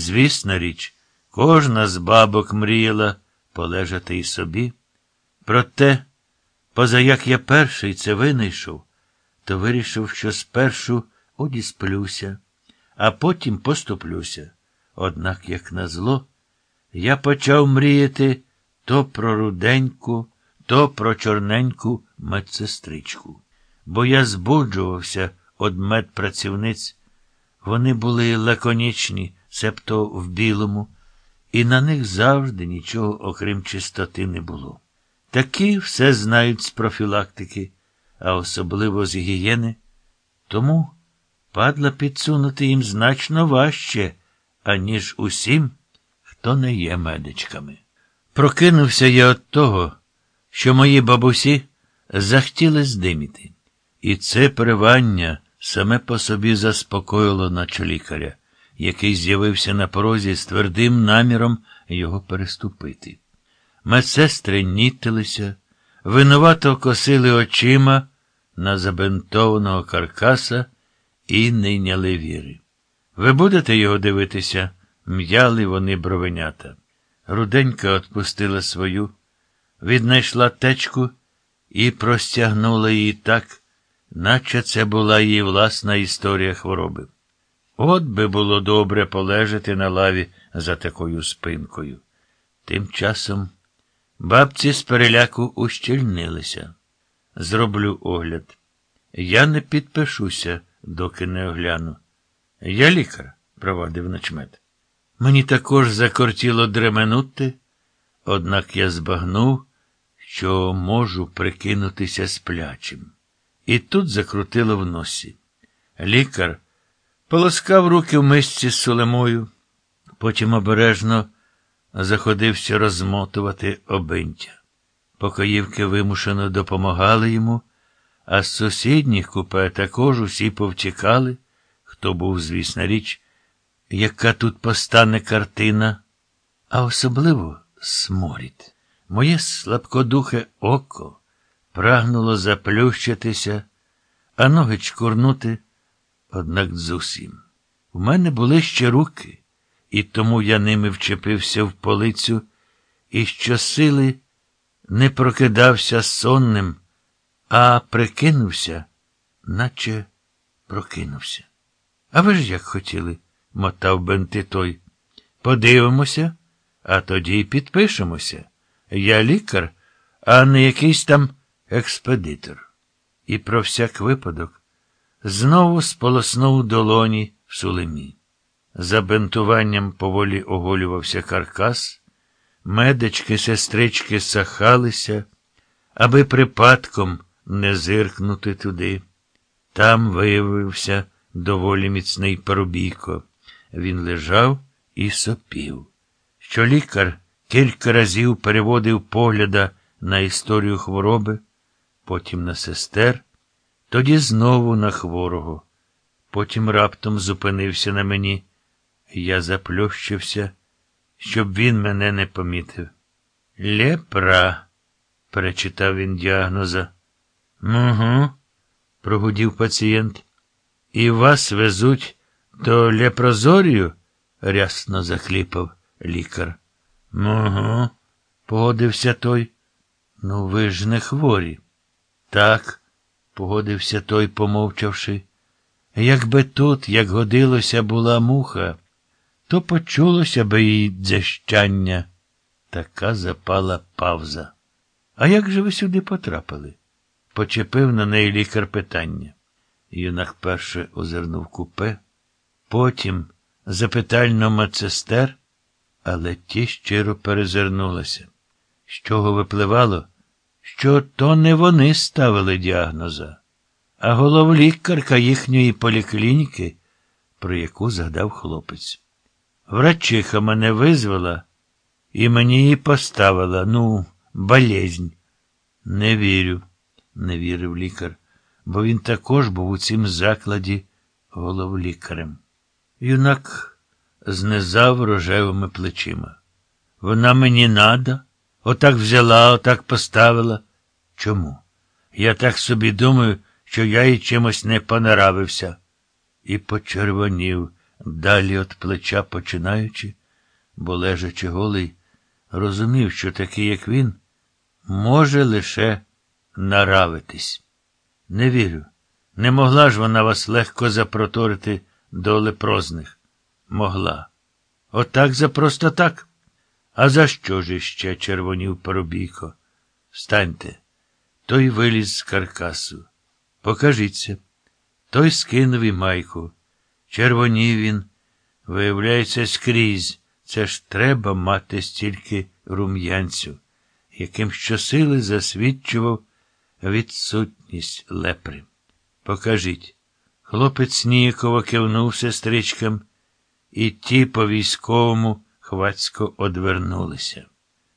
Звісна річ, кожна з бабок мріяла полежати і собі. Проте, поза як я перший це винайшов, то вирішив, що спершу одісплюся, а потім поступлюся. Однак, як назло, я почав мріяти то про руденьку, то про чорненьку медсестричку. Бо я збуджувався од медпрацівниць. Вони були лаконічні, себто в білому, і на них завжди нічого, окрім чистоти, не було. Такі все знають з профілактики, а особливо з гігієни. Тому падла підсунути їм значно важче, аніж усім, хто не є медичками. Прокинувся я від того, що мої бабусі захотіли здиміти. І це перевання саме по собі заспокоїло наче лікаря, який з'явився на порозі з твердим наміром його переступити. Медсестри нітилися, винувато косили очима на забинтованого каркаса і не йняли віри. Ви будете його дивитися? м'яли вони бровенята. Руденька отпустила свою, віднайшла течку і простягнула її так, наче це була її власна історія хвороби. От би було добре полежати на лаві за такою спинкою. Тим часом бабці з переляку ущільнилися. Зроблю огляд. Я не підпишуся, доки не огляну. Я лікар, провадив начмет. Мені також закортіло дременути, однак я збагнув, що можу прикинутися сплячим. І тут закрутило в носі. Лікар полоскав руки в мисці з солемою, потім обережно заходився розмотувати обинтя. Покоївки вимушено допомагали йому, а з сусідніх купе також усі повтікали, хто був, звісна річ, яка тут постане картина, а особливо сморід. Моє слабкодухе око прагнуло заплющитися, а ноги чкурнути, однак зовсім. У мене були ще руки, і тому я ними вчепився в полицю і щосили не прокидався сонним, а прикинувся, наче прокинувся. А ви ж як хотіли, мотав бенти той. Подивимося, а тоді й підпишемося. Я лікар, а не якийсь там експедитор. І про всяк випадок знову сполоснув долоні в сулемі. За бентуванням поволі оголювався каркас, медички, сестрички сахалися, аби припадком не зиркнути туди. Там виявився доволі міцний парубійко. Він лежав і сопів. Що лікар кілька разів переводив погляда на історію хвороби, потім на сестер, тоді знову на хворого. Потім раптом зупинився на мені. Я заплющився, щоб він мене не помітив. Лепра, перечитав він діагноза. Угу, прогудів пацієнт. І вас везуть до лепрозорію? рясно захліпав лікар. Угу, погодився той. Ну, ви ж не хворі. Так, погодився той, помовчавши. Якби тут, як годилося, була муха, то почулося би їй дзящання. Така запала павза. А як же ви сюди потрапили? Почепив на неї лікар питання. Юнак перше озирнув купе, потім запитально медсестер, але ті щиро перезирнулися. З чого випливало, що то не вони ставили діагноза, а головлікарка їхньої поліклініки, про яку згадав хлопець. Врачиха мене визвала і мені її поставила, ну, болезнь. Не вірю, не вірив лікар, бо він також був у цім закладі головлікарем. Юнак знизав рожевими плечима. Вона мені надо, отак взяла, отак поставила. Чому? Я так собі думаю, що я їй чимось не понаравився. І почервонів далі от плеча починаючи, бо лежачи голий, розумів, що такий, як він, може лише наравитись. Не вірю. Не могла ж вона вас легко запроторити до лепрозних. Могла. Отак за просто так. А за що ж іще червонів Поробійко? Встаньте. Той виліз з каркасу. Покажіться. Той скинув і майку. Червонів він. Виявляється, скрізь. Це ж треба мати стільки рум'янцю, яким щосили засвідчував відсутність лепри. Покажіть. Хлопець ніяково кивнув сестричкам, і ті по військовому хвацько одвернулися.